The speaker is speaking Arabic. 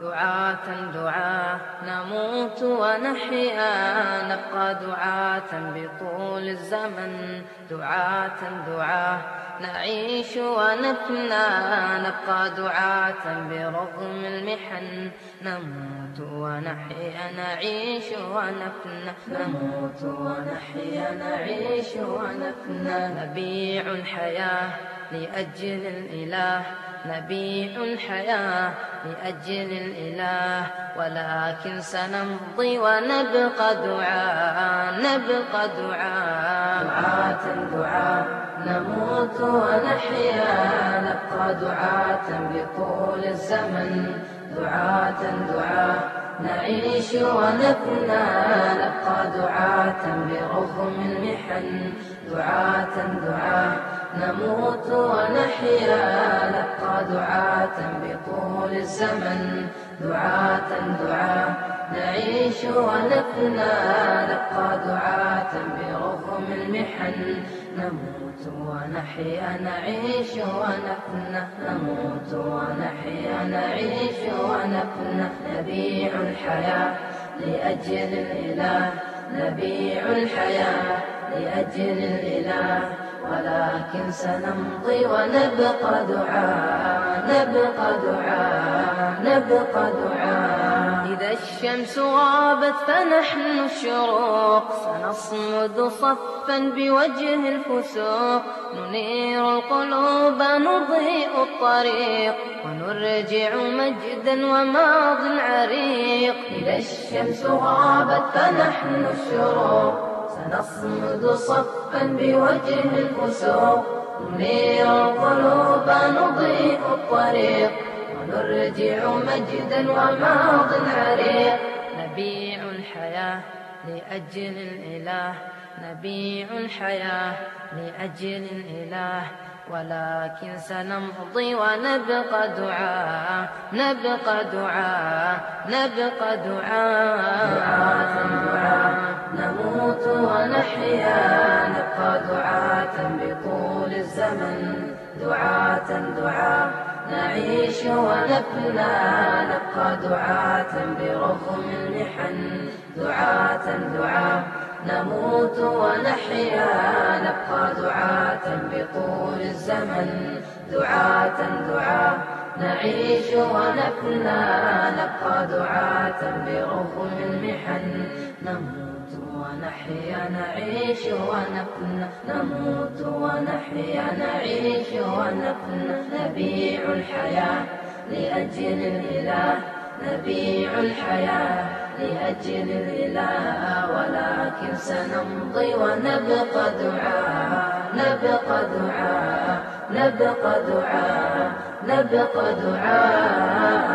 دعاة دعاة نموت ونحيا. نبقى دعاة بطول الزمن. دعاة دعاة نعيش ونفنى نبقى دعاة برغم المحن. نموت ونحيا نعيش ونفنى نموت ونحيا نعيش ونفنى نبيع الحياة لأجل الإله. نبيع الحياة لأجل الإله ولكن سنمضي ونبقى دعاء نبقى دعاء. دعاة دعاء نموت ونحيا نبقى دعاة بطول الزمن. دعاة دعاة نعيش ونفنى نبقى دعاة برغم المحن. دعاة دعاة نموت ونحيا نبقى دعاة بطول الزمن. دعاة دعاة نعيش ونفنى. نبقى دعاة برغم المحن. نموت ونحيا نعيش ونفنى. نموت ونحيا نعيش ونفنى. نبيع الحياة لأجل الإله. نبيع الحياة. لأجل الإله. ولكن سنمضي ونبقى دعاء. نبقى دعاء. نبقى دعاء. إذا الشمس غابت فنحن الشروق سنصمد صفا بوجه الفسوق. ننير القلوب نضيء الطريق. ونرجع مجدا وماض عريق. إذا الشمس غابت فنحن الشروق سنصمد صفا بوجه الفسوق ننير القلوب نضيء الطريق. ونرجع مجدا وماض عريق نبيع الحياة لأجل الإله. نبيع الحياة لأجل الإله. ولكن سنمضي ونبقى دعاء. نبقى دعاء. نبقى دعاء. دعاة دعاء نموت ونحيا. نبقى دعاة بطول الزمن. دعاة دعاء. نعيش ونفنى نبقى دعاة برغم المحن. دعاة دعاة نموت ونحيا. نبقى دعاة بطول الزمن. دعاة دعاة. نعيش ونفنى. نبقى دعاة برغم المحن. نموت ونحيا. نعيش ونفنى. نموت ونحيا. نعيش ونفنى. نبيع الحياة لأجل الإله. نبيع الحياة لأجل الإله ولكن سنمضي ونبقى دعاء. نبقى دعاء نبقى دعاء نبقى دعاء.